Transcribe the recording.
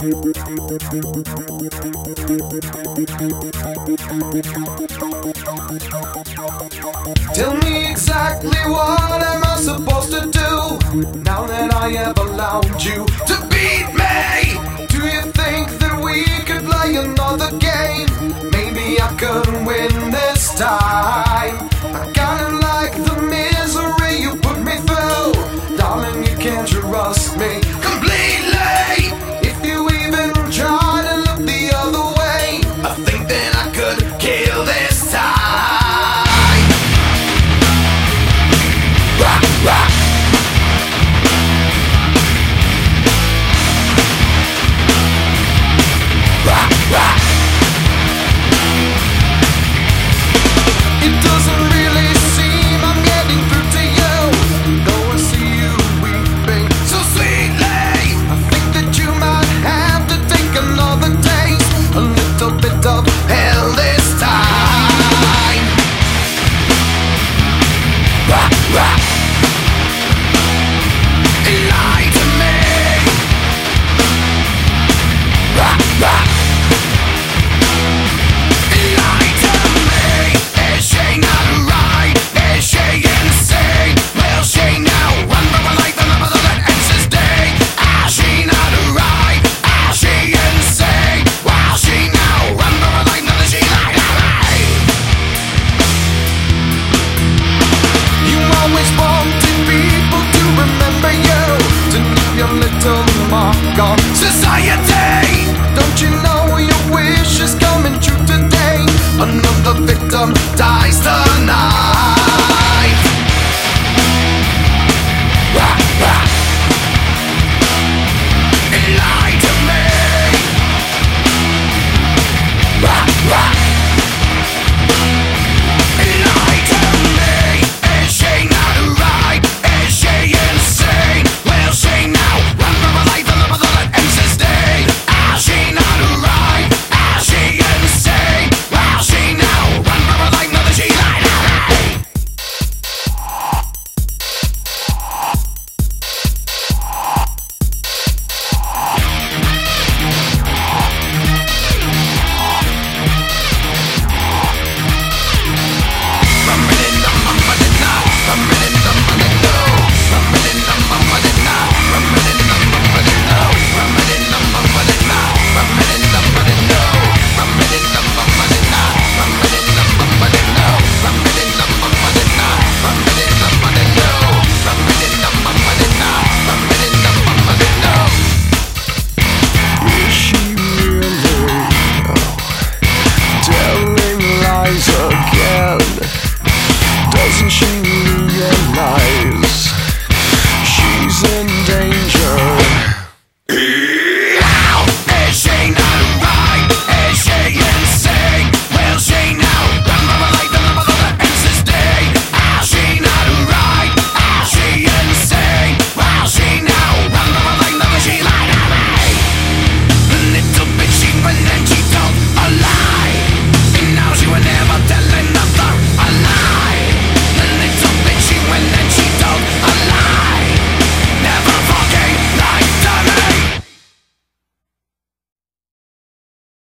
Tell me exactly what am I supposed to do now that I have allowed you to beat me? Do you think that we could play another game? Maybe I could win this time. wanted people to remember you, to leave your little mark on society.